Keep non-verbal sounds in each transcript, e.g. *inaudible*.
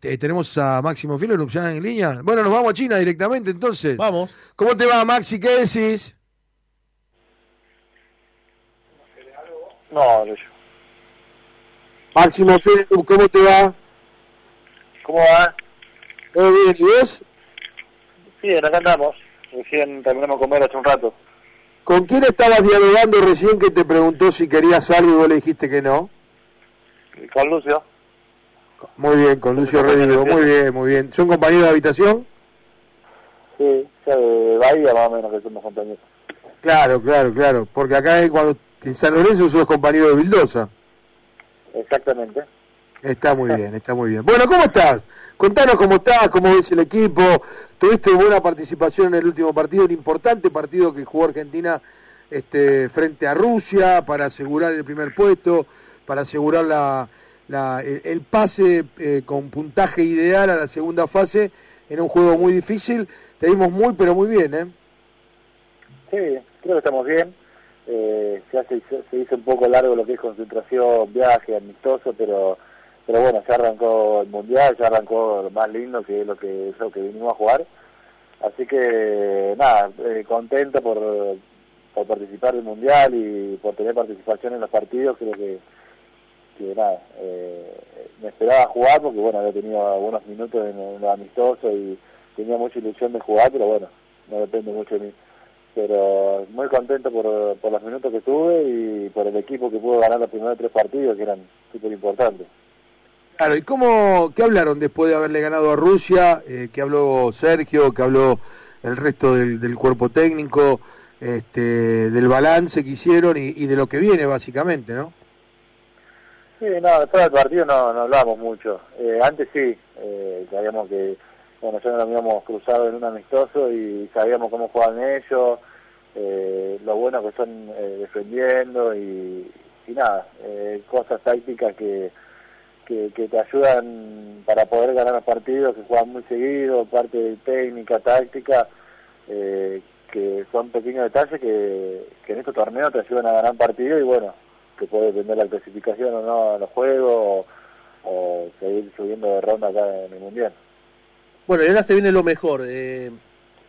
tenemos a Máximo Filo ya en línea. Bueno, nos vamos a China directamente entonces. Vamos. ¿Cómo te va, Maxi? ¿Qué decís? No, yo. Máximo Filo, ¿cómo te va? ¿Cómo va? ¿Todo bien? ¿Y vos? Bien, acá andamos. Recién terminamos de comer hace un rato. ¿Con quién estabas dialogando recién que te preguntó si querías algo y vos le dijiste que no? Con Lucio. Muy bien, con Lucio Redigo, muy bien, muy bien. ¿Son compañeros de habitación? Sí, ya de Bahía más o menos que somos compañeros. Claro, claro, claro, porque acá es cuando en San Lorenzo sos compañero de Vildosa. Exactamente. Está muy bien, está muy bien. Bueno, ¿cómo estás? Contanos cómo estás, cómo ves el equipo. Tuviste buena participación en el último partido, un importante partido que jugó Argentina este, frente a Rusia para asegurar el primer puesto, para asegurar la, el, pase eh, con puntaje ideal a la segunda fase en un juego muy difícil. Te vimos muy, pero muy bien, ¿eh? Sí, creo que estamos bien. Eh, ya se, se, hizo un poco largo lo que es concentración, viaje, amistoso, pero pero bueno, ya arrancó el mundial, ya arrancó lo más lindo que es lo que es lo que vinimos a jugar. Así que nada, eh, contento por, por participar del mundial y por tener participación en los partidos, creo que que nada, eh, me esperaba jugar porque bueno, había tenido algunos minutos en, el amistoso y tenía mucha ilusión de jugar, pero bueno, no depende mucho de mí. Pero muy contento por, por los minutos que tuve y por el equipo que pudo ganar los primeros tres partidos que eran súper importantes. Claro, ¿y cómo, qué hablaron después de haberle ganado a Rusia? Eh, ¿Qué habló Sergio? ¿Qué habló el resto del, del cuerpo técnico? Este, del balance que hicieron y, y de lo que viene básicamente, ¿no? Sí, no, después del partido no, no hablamos mucho. Eh, antes sí, eh, sabíamos que, bueno, ya nos habíamos cruzado en un amistoso y sabíamos cómo jugaban ellos, eh, lo bueno que son eh, defendiendo y, nada, cosas tácticas que, que, que, te ayudan para poder ganar los partidos, que juegan muy seguido, parte de técnica, táctica, eh, que son pequeños detalles que, que en estos torneos te ayudan a ganar partidos y bueno, que puede depender la clasificación o no a los juegos o, seguir subiendo de ronda acá en el Mundial. Bueno, y ahora se viene lo mejor. Eh,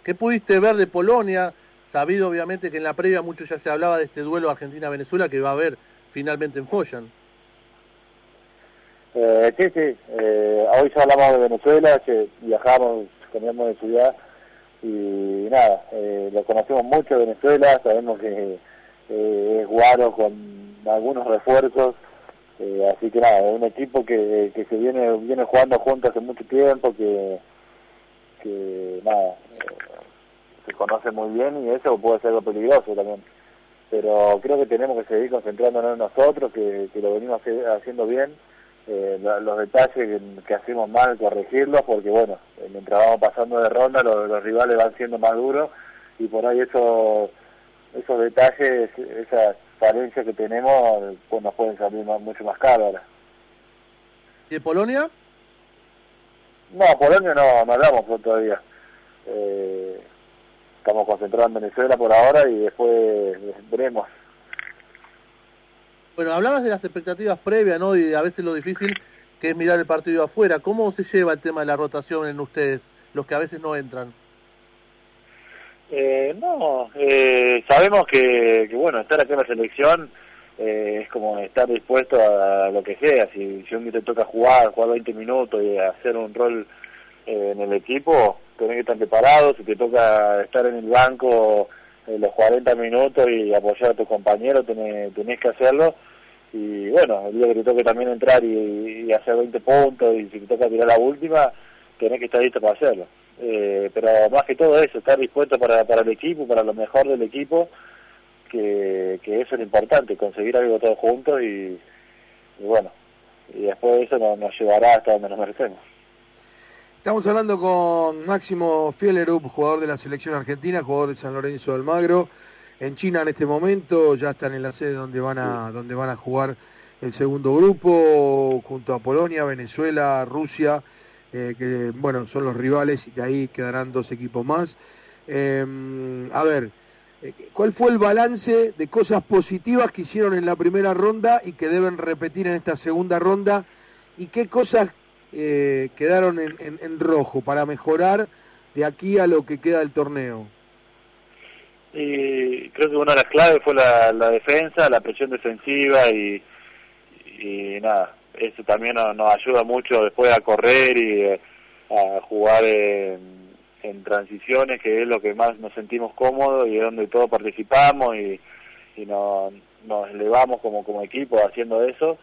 ¿Qué pudiste ver de Polonia? Sabido obviamente que en la previa mucho ya se hablaba de este duelo Argentina-Venezuela que va a haber finalmente en Follan. Eh, sí, sí. Eh, hoy ya hablamos de Venezuela, que viajamos, cambiamos de ciudad y nada, eh, lo conocemos mucho Venezuela, sabemos que eh, es Guaro con algunos refuerzos, eh, así que nada, un equipo que, que se viene viene jugando juntos hace mucho tiempo, que, que nada, eh, se conoce muy bien y eso puede ser algo peligroso también. Pero creo que tenemos que seguir concentrándonos en nosotros, que, que lo venimos haciendo bien, eh, los detalles que, hacemos mal, corregirlos, porque bueno, mientras vamos pasando de ronda los, los rivales van siendo más duros y por ahí eso, esos detalles, esas falencias que tenemos pues nos pueden salir más, mucho más caro ahora. ¿Y de Polonia? No, Polonia no, no hablamos todavía. Eh, estamos concentrados en Venezuela por ahora y después veremos. Bueno, hablabas de las expectativas previas, ¿no? Y a veces lo difícil que es mirar el partido afuera. ¿Cómo se lleva el tema de la rotación en ustedes, los que a veces no entran? Eh, no, eh, sabemos que, bueno, estar aquí en la selección eh, es como estar dispuesto a, lo que sea. Si, si un día te toca jugar, jugar 20 minutos y hacer un rol eh, en el equipo, tenés que estar preparado. Si te toca estar en el banco eh, los 40 minutos y apoyar a tu compañero, tenés, tenés que hacerlo. Y bueno, el día que te toque también entrar y, y hacer 20 puntos y si te toca tirar la última, tenés que estar listo para hacerlo. Eh, pero más que todo eso, estar dispuesto para, para el equipo, para lo mejor del equipo, que, que eso es lo importante, conseguir algo todos juntos y, y bueno, y después de eso nos, nos, llevará hasta donde nos merecemos. Estamos hablando con Máximo Fielerup, jugador de la selección argentina, jugador de San Lorenzo del Magro, en China en este momento, ya están en la sede donde van a, donde van a jugar el segundo grupo, junto a Polonia, Venezuela, Rusia, eh, que bueno, son los rivales y de ahí quedarán dos equipos más. Eh, a ver, eh, ¿cuál fue el balance de cosas positivas que hicieron en la primera ronda y que deben repetir en esta segunda ronda? ¿Y qué cosas eh, quedaron en, en, rojo para mejorar de aquí a lo que queda del torneo? Y creo que una de las claves fue la, la defensa, la presión defensiva y, y nada, eso también nos, ayuda mucho después a correr y eh, a jugar en, en, transiciones, que es lo que más nos sentimos cómodos y es donde todos participamos y, nos, nos elevamos como, como equipo haciendo eso.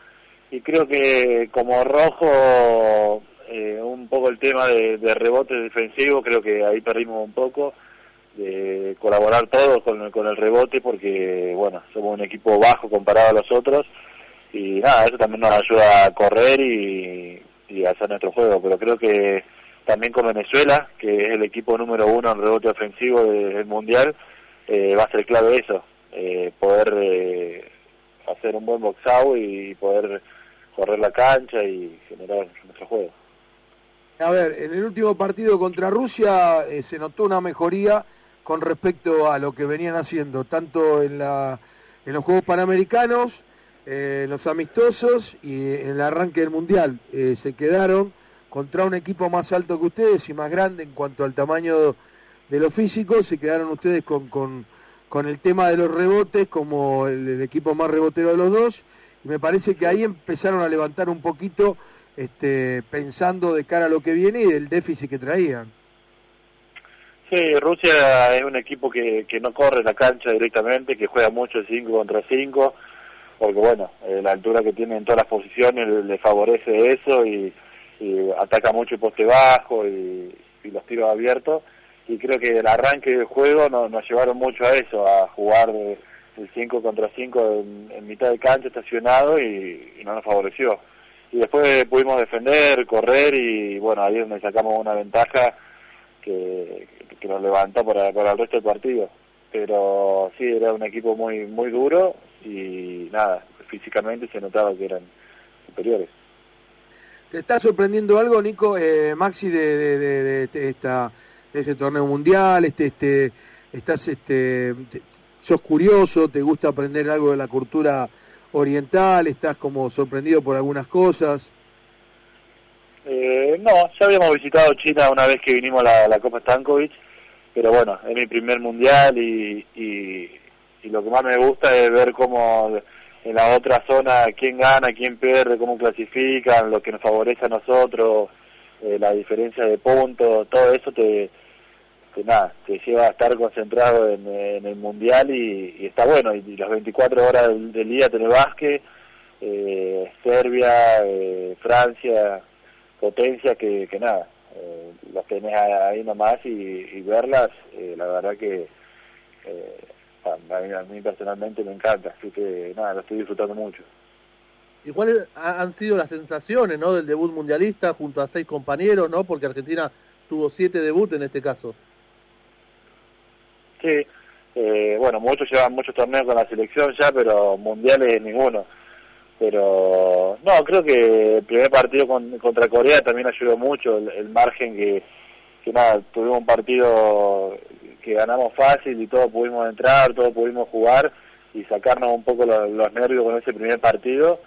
Y creo que como rojo, eh, un poco el tema de, de rebote defensivo, creo que ahí perdimos un poco de colaborar todos con con el rebote porque, bueno, somos un equipo bajo comparado a los otros y nada, eso también nos ayuda a correr y, y hacer nuestro juego, pero creo que también con Venezuela, que es el equipo número uno en rebote ofensivo del Mundial, eh, va a ser clave eso, eh, poder eh, hacer un buen boxeo y poder correr la cancha y generar nuestro juego. A ver, en el último partido contra Rusia se notó una mejoría con respecto a lo que venían haciendo, tanto en, la, en los Juegos Panamericanos, eh, los amistosos y en el arranque del Mundial. Eh, se quedaron contra un equipo más alto que ustedes y más grande en cuanto al tamaño de lo físico, se quedaron ustedes con, con, con el tema de los rebotes como el, el, equipo más rebotero de los dos, y me parece que ahí empezaron a levantar un poquito este, pensando de cara a lo que viene y del déficit que traían. Sí, Rusia es un equipo que, que no corre la cancha directamente, que juega mucho 5 contra 5, porque bueno, eh, la altura que tiene en todas las posiciones le, favorece eso y, ataca mucho el poste bajo y, los tiros abiertos. Y creo que el arranque del juego no, nos llevaron mucho a eso, a jugar el 5 contra 5 en, mitad de cancha estacionado y, no nos favoreció. Y después pudimos defender, correr y bueno, ahí es donde sacamos una ventaja que, que nos levantó para, para el resto del partido. Pero sí, era un equipo muy muy duro y nada, físicamente se notaba que eran superiores. ¿Te está sorprendiendo algo, Nico, eh, Maxi, de, de, de, de, esta, de ese torneo mundial? Este, este, estás, este, te, sos curioso, te gusta aprender algo de la cultura oriental, estás como sorprendido por algunas cosas. Eh, no, ya habíamos visitado China una vez que vinimos a la, la Copa Stankovic, pero bueno, es mi primer mundial y, y, y, lo que más me gusta es ver cómo en la otra zona quién gana, quién pierde, cómo clasifican, lo que nos favorece a nosotros, eh, la diferencia de puntos, todo eso te, nada, te lleva a estar concentrado en, el mundial y, está bueno, y, las 24 horas del, del día tenés básquet, eh, Serbia, eh, Francia, potencia que, nada, eh, las tenés ahí nomás y, verlas, la verdad que a, mí, a, mí, personalmente me encanta, así que nada, lo estoy disfrutando mucho. ¿Y cuáles han sido las sensaciones ¿no? del debut mundialista junto a seis compañeros, ¿no? porque Argentina tuvo siete debuts en este caso? Sí, eh, bueno, muchos llevan muchos torneos con la selección ya, pero mundiales ninguno pero no, creo que el primer partido con, contra Corea también ayudó mucho, el, el, margen que, que nada, tuvimos un partido que ganamos fácil y todos pudimos entrar, todos pudimos jugar y sacarnos un poco los, nervios con ese primer partido,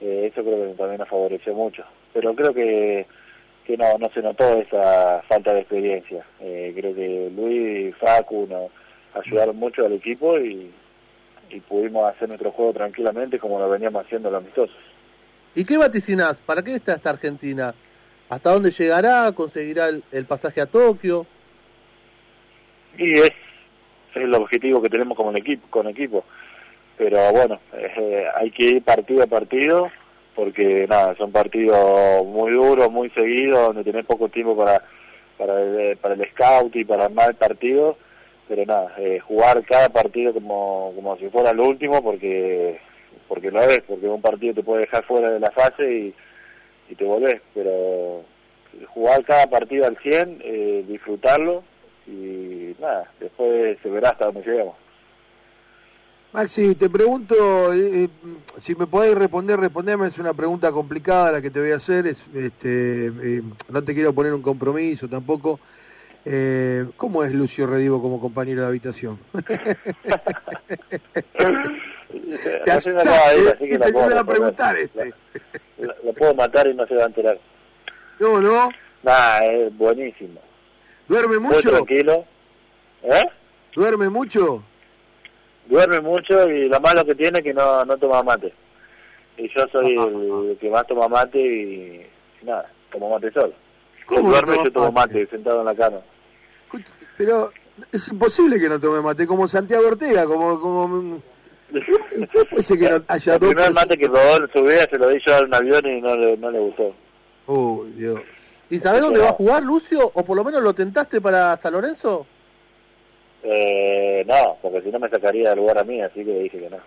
eh, eso creo que también nos favoreció mucho. Pero creo que, que no, no se notó esa falta de experiencia. Eh, creo que Luis y Facu nos ayudaron mucho al equipo y, pudimos hacer nuestro juego tranquilamente como lo veníamos haciendo los amistosos. ¿Y qué vaticinás? ¿Para qué está esta Argentina? ¿Hasta dónde llegará? ¿Conseguirá el pasaje a Tokio? Y es, el objetivo que tenemos como equipo, con equipo. Pero bueno, eh, hay que ir partido a partido porque nada, son partidos muy duros, muy seguidos, donde tenés poco tiempo para, para, el, scout y para armar el partido pero nada, eh, jugar cada partido como, como si fuera el último porque porque lo es, porque un partido te puede dejar fuera de la fase y, y te volvés, pero jugar cada partido al 100, eh, disfrutarlo y nada, después se verá hasta donde lleguemos. Maxi, te pregunto, eh, si me podés responder, responderme, es una pregunta complicada la que te voy a hacer, es, este, eh, no te quiero poner un compromiso tampoco, eh, ¿Cómo es Lucio Redivo como compañero de habitación? *laughs* te asustaste, así que la puedo a preguntar este. Lo, lo, puedo matar y no se va a enterar. No, no. Nada, es buenísimo. ¿Duerme Muy mucho? tranquilo. ¿Eh? ¿Duerme mucho? Duerme mucho y lo malo que tiene es que no, no toma mate. Y yo soy el que más toma mate y, y nada, tomo mate solo. ¿Cómo duerme no yo tomo mate? mate sentado en la cama. Pero es imposible que no tome mate, como Santiago Ortega, como... como... ¿Y *laughs* qué puede ser que no haya El primer mate que probó en su vida se lo di yo a un avión y no le, no le gustó. Uy, Dios. ¿Y sabés dónde va a jugar Lucio? ¿O por lo menos lo tentaste para San Lorenzo? Eh, no, porque si no me sacaría del lugar a mí, así que le dije que no.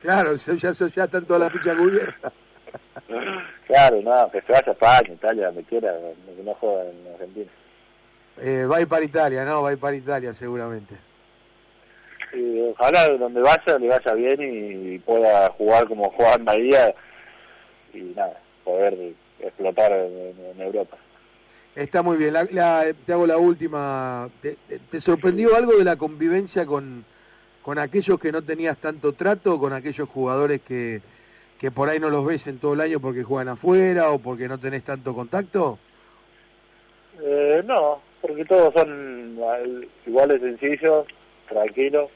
Claro, ya, ya, ya están todas las fichas cubiertas. Claro, no, que se vaya a España, Italia, donde quiera, que no juega en Argentina. Eh, va a ir para Italia, ¿no? Va a ir para Italia seguramente. Ojalá donde vaya le vaya bien y pueda jugar como jugaba en Bahía y nada, poder explotar en, en Europa. Está muy bien. La, la- te hago la última. ¿Te, te- te sorprendió algo de la convivencia con, con aquellos que no tenías tanto trato, con aquellos jugadores que, que por ahí no los ves en todo el año porque juegan afuera o porque no tenés tanto contacto? Eh, no, porque todos son iguales sencillos, tranquilos.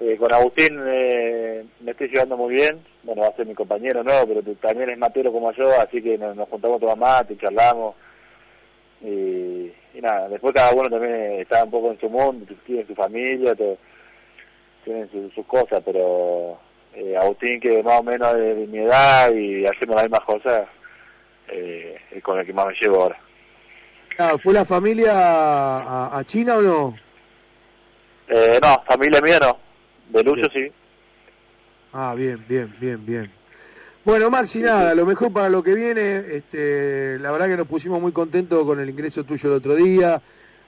Eh, con Agustín eh, me estoy llevando muy bien. Bueno, va a ser mi compañero, no, pero también es matero como yo, así que nos, nos juntamos todas mate, charlamos. Y, y nada, después cada uno también está un poco en su mundo, tiene su familia, todo, tienen su- sus cosas, pero eh, Agustín, que más o menos de, de mi edad y hacemos las mismas cosas, eh, es con el que más me llevo ahora. Claro, ¿Fue la familia a, a China o no? Eh, no, familia mía no. De Lucho sí. Ah, bien, bien, bien, bien. Bueno, Maxi, nada, lo mejor para lo que viene. Este, la verdad que nos pusimos muy contentos con el ingreso tuyo el otro día.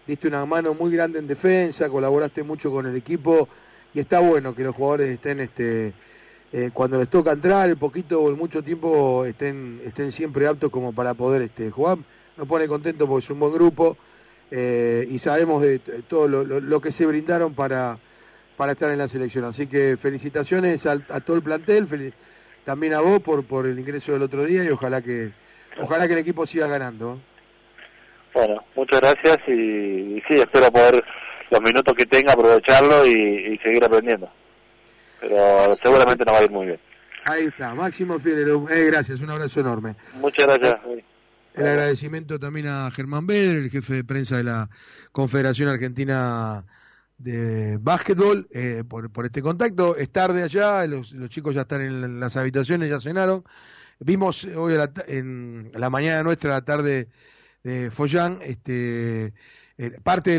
Diste una mano muy grande en defensa, colaboraste mucho con el equipo y está bueno que los jugadores estén, este, eh, cuando les toca entrar, el poquito o el mucho tiempo, estén, estén siempre aptos como para poder este, jugar. Nos pone contento porque es un buen grupo eh, y sabemos de todo lo, que se brindaron para, para estar en la selección. Así que felicitaciones al- a, todo el plantel, también a vos por, por el ingreso del otro día y ojalá que ojalá que el equipo siga ganando. Bueno, muchas gracias y, y sí, espero poder los minutos que tenga aprovecharlo y, y seguir aprendiendo. Pero seguramente nos va a ir muy bien. Ahí está, Máximo Fielero, eh, gracias, un abrazo enorme. Muchas gracias. El agradecimiento también a Germán Beder, el jefe de prensa de la Confederación Argentina de Básquetbol, eh, por, por este contacto. Es tarde allá, los, los chicos ya están en las habitaciones, ya cenaron. Vimos hoy a la en la mañana nuestra, la tarde de Follán, este, eh, parte del